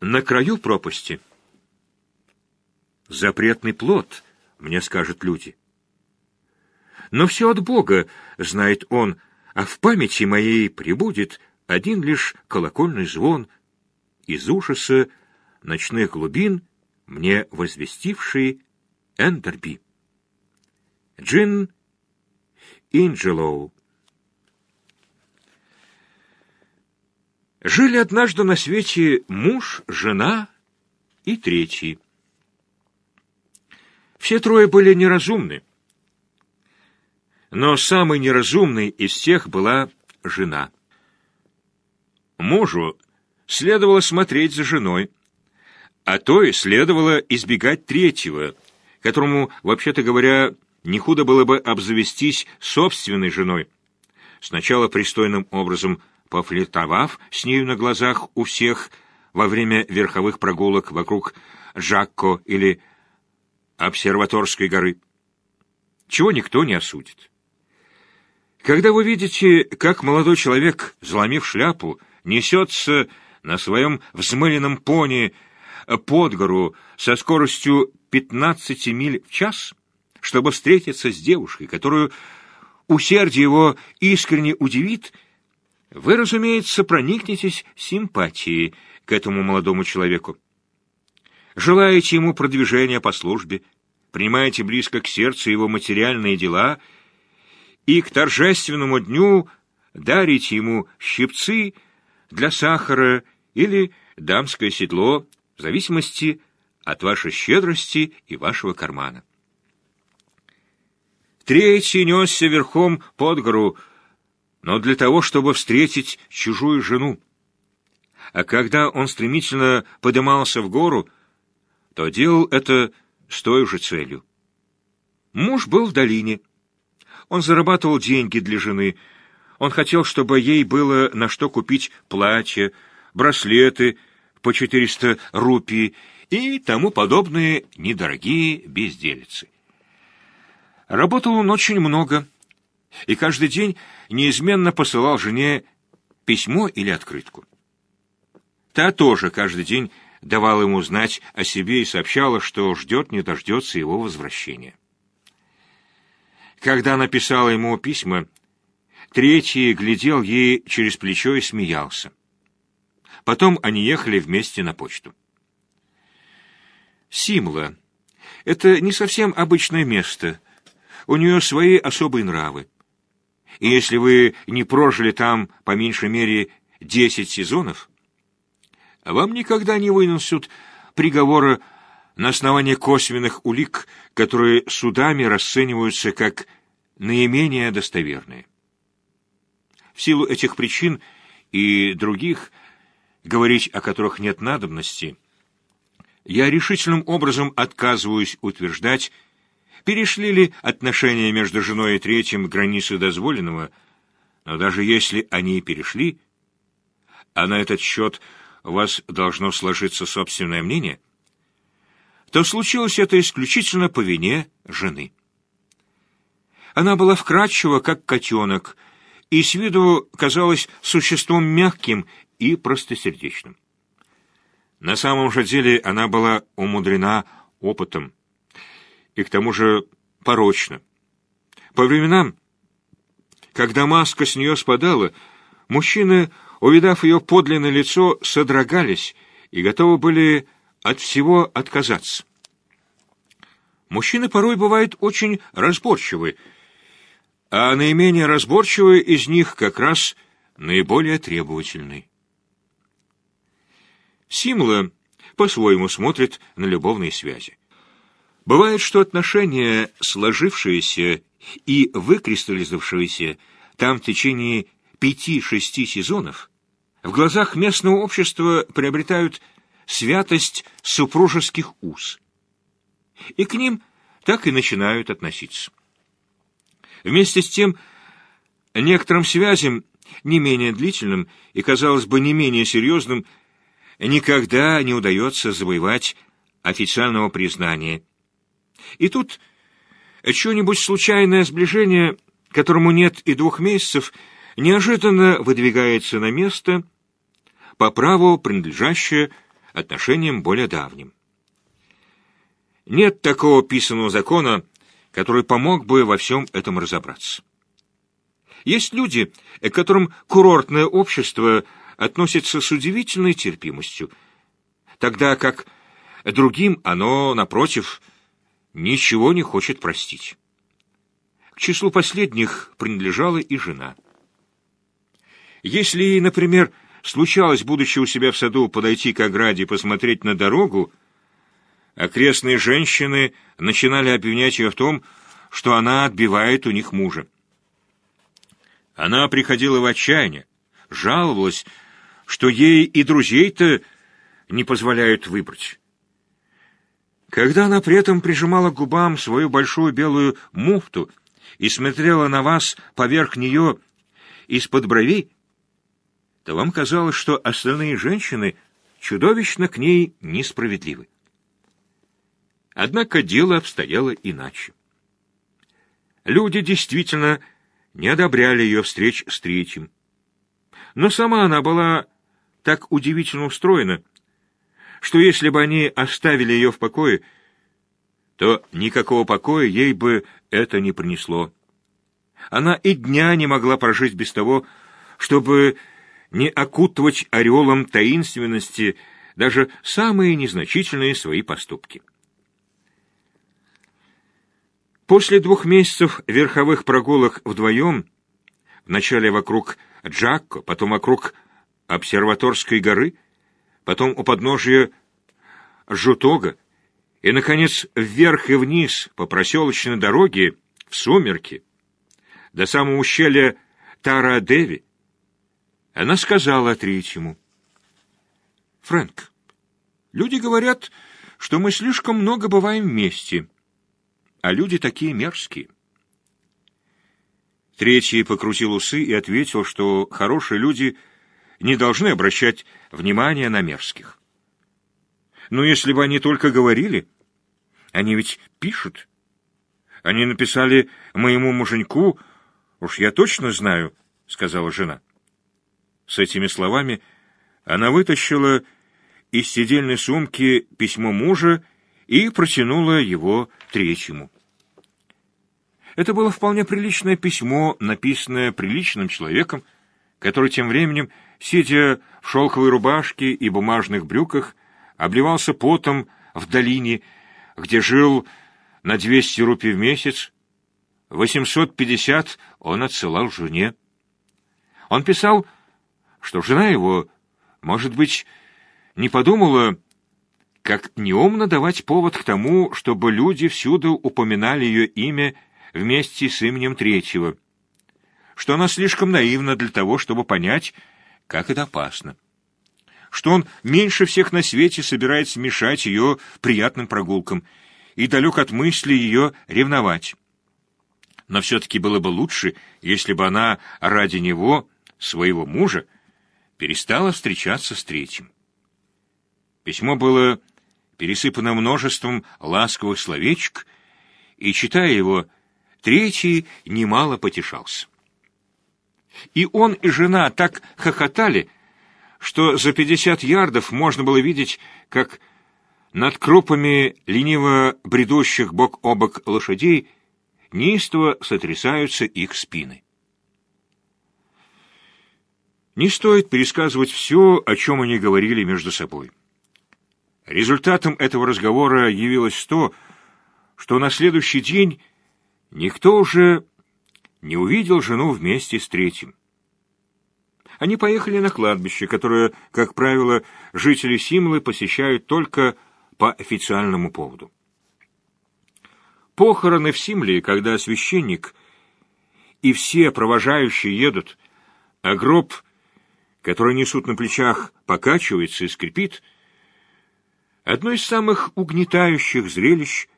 на краю пропасти. Запретный плод, мне скажут люди. Но все от Бога, знает он, а в памяти моей прибудет один лишь колокольный звон из ужаса ночных глубин, мне возвестивший Эндерби. Джин Инджелоу Жили однажды на свете муж, жена и третий. Все трое были неразумны. Но самой неразумной из всех была жена. Мужу следовало смотреть за женой, а то и следовало избегать третьего, которому, вообще-то говоря, не худо было бы обзавестись собственной женой. Сначала пристойным образом пофлиртовав с нею на глазах у всех во время верховых прогулок вокруг Жакко или Обсерваторской горы, чего никто не осудит. Когда вы видите, как молодой человек, заломив шляпу, несется на своем взмыленном пони под гору со скоростью 15 миль в час, чтобы встретиться с девушкой, которую усердие его искренне удивит, вы, разумеется, проникнетесь симпатией к этому молодому человеку. Желаете ему продвижения по службе, принимаете близко к сердцу его материальные дела и к торжественному дню дарите ему щипцы для сахара или дамское седло, в зависимости от вашей щедрости и вашего кармана. Третий несся верхом под гору, но для того, чтобы встретить чужую жену. А когда он стремительно подымался в гору, то делал это с той же целью. Муж был в долине. Он зарабатывал деньги для жены. Он хотел, чтобы ей было на что купить платье, браслеты по 400 рупий и тому подобные недорогие безделицы. Работал он очень много и каждый день неизменно посылал жене письмо или открытку. Та тоже каждый день давала ему знать о себе и сообщала, что ждет не дождется его возвращения. Когда она писала ему письма, третий глядел ей через плечо и смеялся. Потом они ехали вместе на почту. Симла — это не совсем обычное место. У нее свои особые нравы. И если вы не прожили там по меньшей мере десять сезонов, вам никогда не вынесут приговора на основании косвенных улик, которые судами расцениваются как наименее достоверные. В силу этих причин и других, говорить о которых нет надобности, я решительным образом отказываюсь утверждать, перешли ли отношения между женой и третьим границы дозволенного, но даже если они и перешли, а на этот счет у вас должно сложиться собственное мнение, то случилось это исключительно по вине жены. Она была вкрадчива, как котенок, и с виду казалась существом мягким и простосердечным. На самом же деле она была умудрена опытом, и к тому же порочно. По временам, когда маска с нее спадала, мужчины, увидав ее подлинное лицо, содрогались и готовы были от всего отказаться. Мужчины порой бывают очень разборчивы, а наименее разборчивые из них как раз наиболее требовательны. Симла по-своему смотрит на любовные связи. Бывает, что отношения, сложившиеся и выкристаллизовавшиеся там в течение пяти-шести сезонов, в глазах местного общества приобретают святость супружеских уз. И к ним так и начинают относиться. Вместе с тем, некоторым связям, не менее длительным и, казалось бы, не менее серьезным, никогда не удается завоевать официального признания – и тут что-нибудь случайное сближение, которому нет и двух месяцев, неожиданно выдвигается на место, по праву принадлежащее отношениям более давним. Нет такого писанного закона, который помог бы во всем этом разобраться. Есть люди, к которым курортное общество относится с удивительной терпимостью, тогда как другим оно, напротив, ничего не хочет простить. К числу последних принадлежала и жена. Если ей, например, случалось, будучи у себя в саду, подойти к ограде и посмотреть на дорогу, окрестные женщины начинали обвинять ее в том, что она отбивает у них мужа. Она приходила в отчаяние, жаловалась, что ей и друзей-то не позволяют выбрать. Когда она при этом прижимала к губам свою большую белую муфту и смотрела на вас поверх нее из-под бровей, то вам казалось, что остальные женщины чудовищно к ней несправедливы. Однако дело обстояло иначе. Люди действительно не одобряли ее встреч с третьим. Но сама она была так удивительно устроена, что если бы они оставили ее в покое, то никакого покоя ей бы это не принесло. Она и дня не могла прожить без того, чтобы не окутывать ореолом таинственности даже самые незначительные свои поступки. После двух месяцев верховых прогулок вдвоем, вначале вокруг Джакко, потом вокруг обсерваторской горы, потом у подножия Жутога, и, наконец, вверх и вниз по проселочной дороге в сумерки, до самого ущелья Тара-Деви, она сказала третьему, «Фрэнк, люди говорят, что мы слишком много бываем вместе, а люди такие мерзкие». Третий покрутил усы и ответил, что хорошие люди не должны обращать внимание на мерзких. Но если бы они только говорили, они ведь пишут. Они написали моему муженьку, уж я точно знаю, — сказала жена. С этими словами она вытащила из сидельной сумки письмо мужа и протянула его третьему. Это было вполне приличное письмо, написанное приличным человеком, который тем временем, сидя в шелковой рубашке и бумажных брюках, обливался потом в долине, где жил на 200 рупий в месяц, 850 он отсылал жене. Он писал что жена его, может быть, не подумала, как неумно давать повод к тому, чтобы люди всюду упоминали ее имя вместе с именем третьего, что она слишком наивна для того, чтобы понять, как это опасно, что он меньше всех на свете собирается мешать ее приятным прогулкам и далек от мысли ее ревновать. Но все-таки было бы лучше, если бы она ради него, своего мужа, перестала встречаться с третьим. Письмо было пересыпано множеством ласковых словечек, и, читая его, третий немало потешался. И он, и жена так хохотали, что за пятьдесят ярдов можно было видеть, как над крупами лениво бредущих бок о бок лошадей неистово сотрясаются их спины. Не стоит пересказывать все, о чем они говорили между собой. Результатом этого разговора явилось то, что на следующий день никто уже не увидел жену вместе с третьим. Они поехали на кладбище, которое, как правило, жители Симлы посещают только по официальному поводу. Похороны в Симле, когда священник и все провожающие едут, а гроб — который несут на плечах, покачивается и скрипит, одно из самых угнетающих зрелищ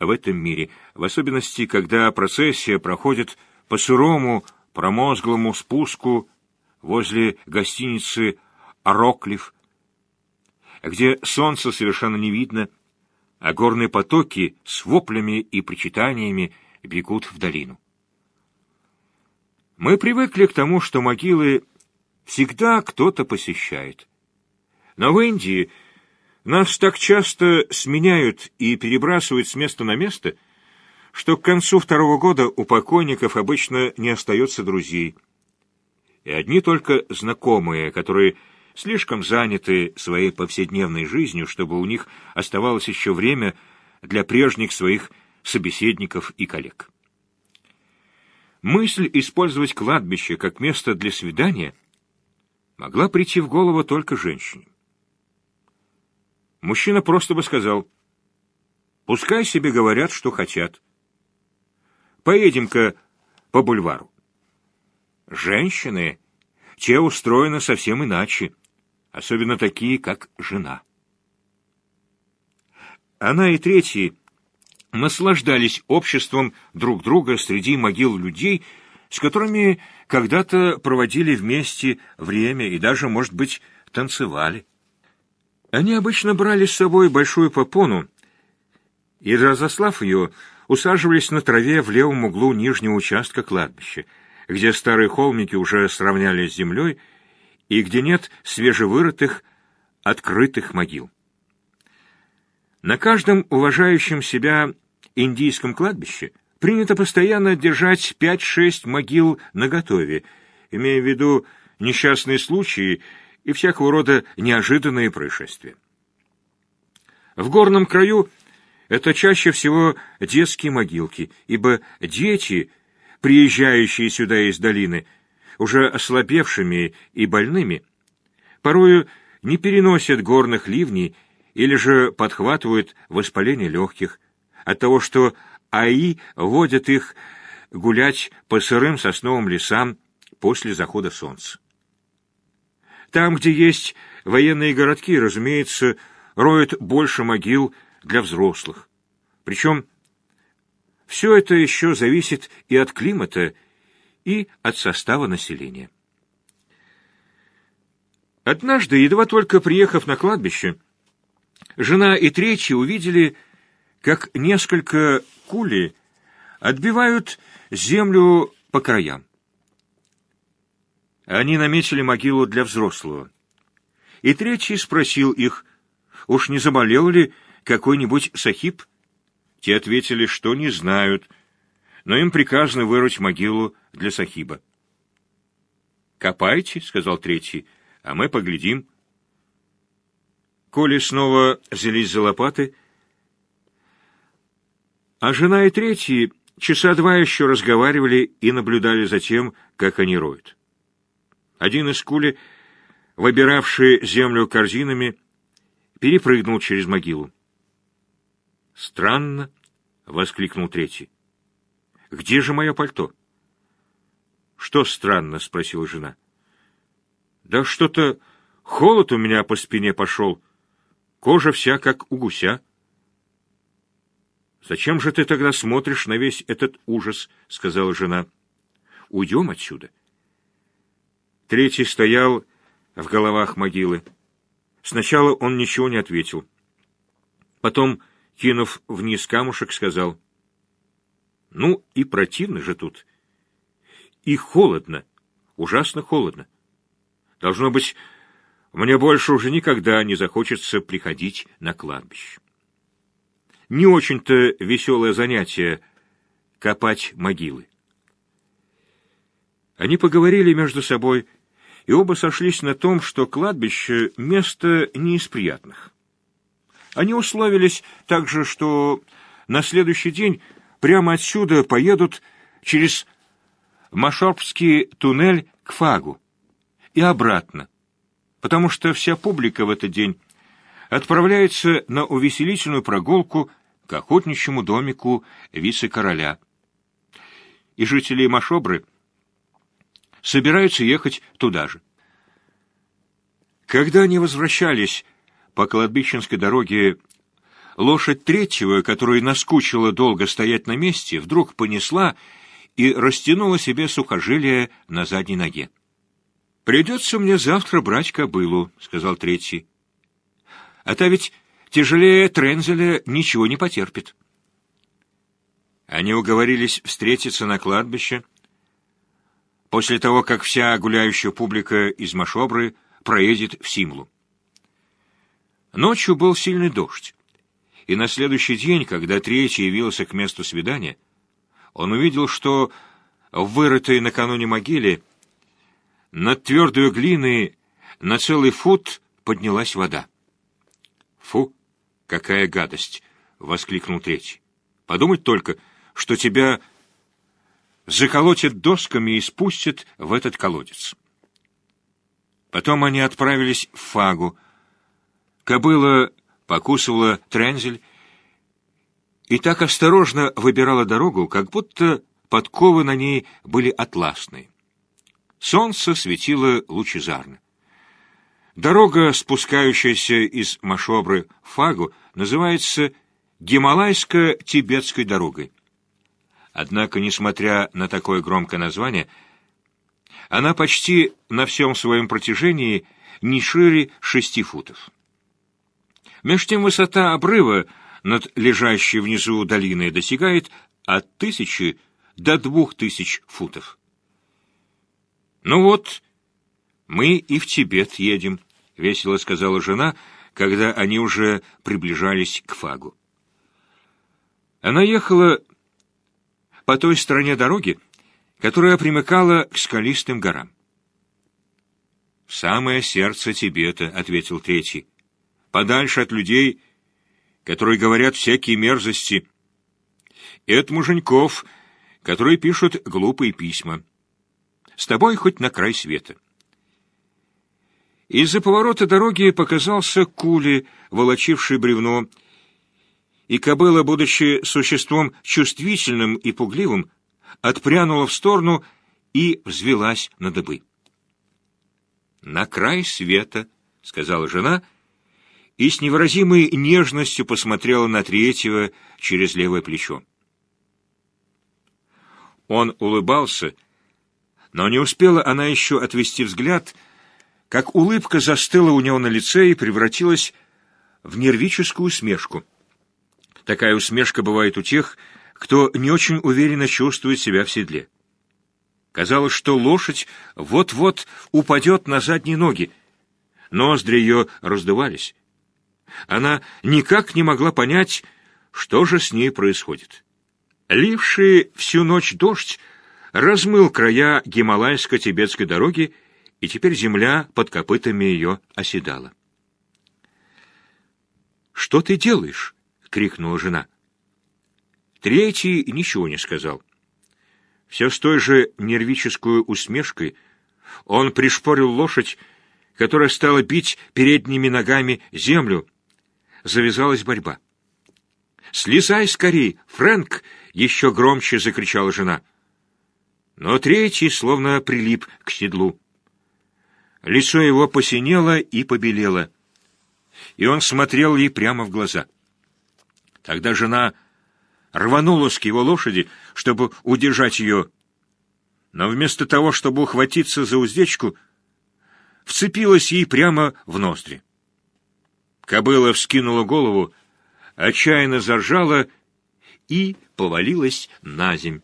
в этом мире, в особенности, когда процессия проходит по сырому, промозглому спуску возле гостиницы «Ороклив», где солнце совершенно не видно, а горные потоки с воплями и причитаниями бегут в долину. Мы привыкли к тому, что могилы всегда кто-то посещает. Но в Индии нас так часто сменяют и перебрасывают с места на место, что к концу второго года у покойников обычно не остается друзей. И одни только знакомые, которые слишком заняты своей повседневной жизнью, чтобы у них оставалось еще время для прежних своих собеседников и коллег. Мысль использовать кладбище как место для свидания могла прийти в голову только женщине. Мужчина просто бы сказал, «Пускай себе говорят, что хотят. Поедем-ка по бульвару». Женщины, те устроены совсем иначе, особенно такие, как жена. Она и третий наслаждались обществом друг друга среди могил людей, с которыми когда-то проводили вместе время и даже, может быть, танцевали. Они обычно брали с собой большую попону и, разослав ее, усаживались на траве в левом углу нижнего участка кладбища, где старые холмики уже сравнялись с землей и где нет свежевырытых, открытых могил. На каждом уважающем себя индийском кладбище принято постоянно держать пять-шесть могил наготове, имея в виду несчастные случаи и всякого рода неожиданные происшествия. В горном краю это чаще всего детские могилки, ибо дети, приезжающие сюда из долины, уже ослабевшими и больными, порою не переносят горных ливней или же подхватывают воспаление легких от того, что АИ водят их гулять по сырым сосновым лесам после захода солнца. Там, где есть военные городки, разумеется, роют больше могил для взрослых. Причем все это еще зависит и от климата, и от состава населения. Однажды, едва только приехав на кладбище, Жена и третий увидели, как несколько кули отбивают землю по краям. Они наметили могилу для взрослого. И третий спросил их, уж не заболел ли какой-нибудь сахиб? Те ответили, что не знают, но им приказано вырыть могилу для сахиба. «Копайте», — сказал третий, — «а мы поглядим». Коли снова взялись за лопаты, а жена и третий часа два еще разговаривали и наблюдали за тем, как они роют. Один из кули, выбиравший землю корзинами, перепрыгнул через могилу. «Странно!» — воскликнул третий. «Где же мое пальто?» «Что странно?» — спросила жена. «Да что-то холод у меня по спине пошел», Кожа вся как у гуся. «Зачем же ты тогда смотришь на весь этот ужас?» — сказала жена. «Уйдем отсюда». Третий стоял в головах могилы. Сначала он ничего не ответил. Потом, кинув вниз камушек, сказал, «Ну и противно же тут. И холодно, ужасно холодно. Должно быть, мне больше уже никогда не захочется приходить на кладбище. Не очень-то веселое занятие — копать могилы. Они поговорили между собой, и оба сошлись на том, что кладбище — место не из приятных. Они условились также, что на следующий день прямо отсюда поедут через Машорбский туннель к Фагу и обратно, потому что вся публика в этот день отправляется на увеселительную прогулку к охотничьему домику вице-короля. И жители Машобры собираются ехать туда же. Когда они возвращались по кладбищенской дороге, лошадь третьего, которая наскучила долго стоять на месте, вдруг понесла и растянула себе сухожилие на задней ноге. «Придется мне завтра брать кобылу», — сказал третий. «А та ведь тяжелее Трензеля ничего не потерпит». Они уговорились встретиться на кладбище после того, как вся гуляющая публика из Машобры проедет в Симлу. Ночью был сильный дождь, и на следующий день, когда третий явился к месту свидания, он увидел, что в вырытой накануне могиле над твердой глиной на целый фут поднялась вода. «Фу, какая гадость!» — воскликнул третий. «Подумать только, что тебя заколотят досками и спустят в этот колодец». Потом они отправились в Фагу. Кобыла покусывала трензель и так осторожно выбирала дорогу, как будто подковы на ней были атласные. Солнце светило лучезарно. Дорога, спускающаяся из Машобры в Фагу, называется Гималайско-Тибетской дорогой. Однако, несмотря на такое громкое название, она почти на всем своем протяжении не шире шести футов. Меж тем высота обрыва над лежащей внизу долиной достигает от тысячи до двух тысяч футов. «Ну вот, мы и в Тибет едем», — весело сказала жена, когда они уже приближались к Фагу. Она ехала по той стороне дороги, которая примыкала к скалистым горам. «В самое сердце Тибета», — ответил третий, — «подальше от людей, которые говорят всякие мерзости, и от муженьков, которые пишут глупые письма. С тобой хоть на край света». Из-за поворота дороги показался кули, волочивший бревно, и кобыла, будучи существом чувствительным и пугливым, отпрянула в сторону и взвелась на дыбы. «На край света», — сказала жена, и с невыразимой нежностью посмотрела на третьего через левое плечо. Он улыбался, но не успела она еще отвести взгляд, как улыбка застыла у него на лице и превратилась в нервическую усмешку. Такая усмешка бывает у тех, кто не очень уверенно чувствует себя в седле. Казалось, что лошадь вот-вот упадет на задние ноги. Ноздри ее раздувались. Она никак не могла понять, что же с ней происходит. Ливший всю ночь дождь размыл края гималайско-тибетской дороги, и теперь земля под копытами ее оседала. «Что ты делаешь?» — крикнула жена. Третий ничего не сказал. Все с той же нервической усмешкой он пришпорил лошадь, которая стала бить передними ногами землю. Завязалась борьба. «Слезай скорей, Фрэнк!» — еще громче закричала жена. Но третий словно прилип к седлу. Лицо его посинело и побелело, и он смотрел ей прямо в глаза — Тогда жена рванулась к его лошади, чтобы удержать ее, но вместо того, чтобы ухватиться за уздечку, вцепилась ей прямо в ноздри. Кобыла вскинула голову, отчаянно заржала и повалилась на земь.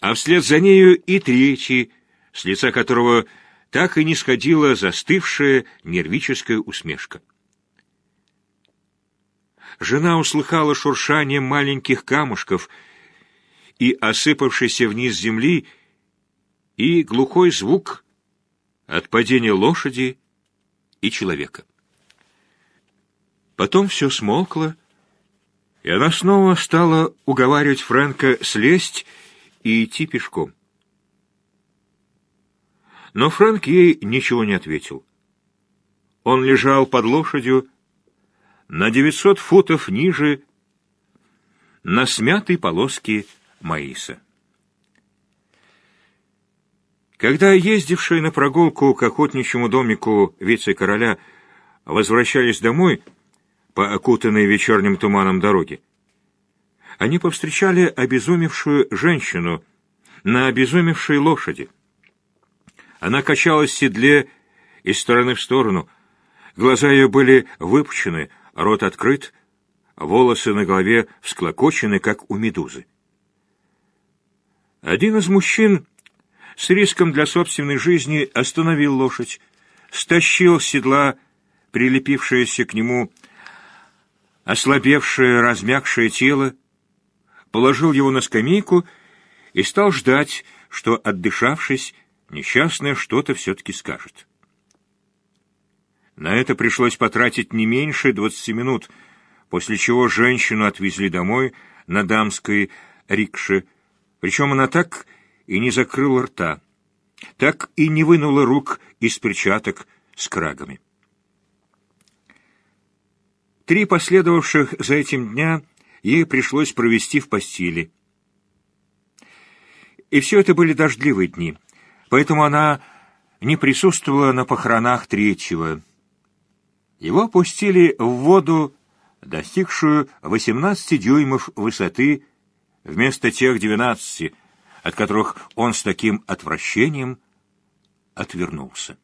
А вслед за нею и третий, с лица которого так и не сходила застывшая нервическая усмешка. Жена услыхала шуршание маленьких камушков и осыпавшейся вниз земли, и глухой звук от падения лошади и человека. Потом все смолкло, и она снова стала уговаривать Фрэнка слезть и идти пешком. Но Фрэнк ей ничего не ответил. Он лежал под лошадью, на 900 футов ниже на смятой полоске маиса. Когда ездившие на прогулку к охотничьему домику вице-короля возвращались домой по окутанной вечерним туманом дороге, они повстречали обезумевшую женщину на обезумевшей лошади. Она качалась в седле из стороны в сторону, глаза ее были выпучены, рот открыт, волосы на голове всклокочены, как у медузы. Один из мужчин с риском для собственной жизни остановил лошадь, стащил седла прилепившееся к нему ослабевшее, размягшее тело, положил его на скамейку и стал ждать, что, отдышавшись, несчастное что-то все-таки скажет. На это пришлось потратить не меньше двадцати минут, после чего женщину отвезли домой на дамской рикше, причем она так и не закрыла рта, так и не вынула рук из перчаток с крагами. Три последовавших за этим дня ей пришлось провести в постели. И все это были дождливые дни, поэтому она не присутствовала на похоронах третьего, его опустили в воду, достигшую 18 дюймов высоты, вместо тех 12, от которых он с таким отвращением отвернулся.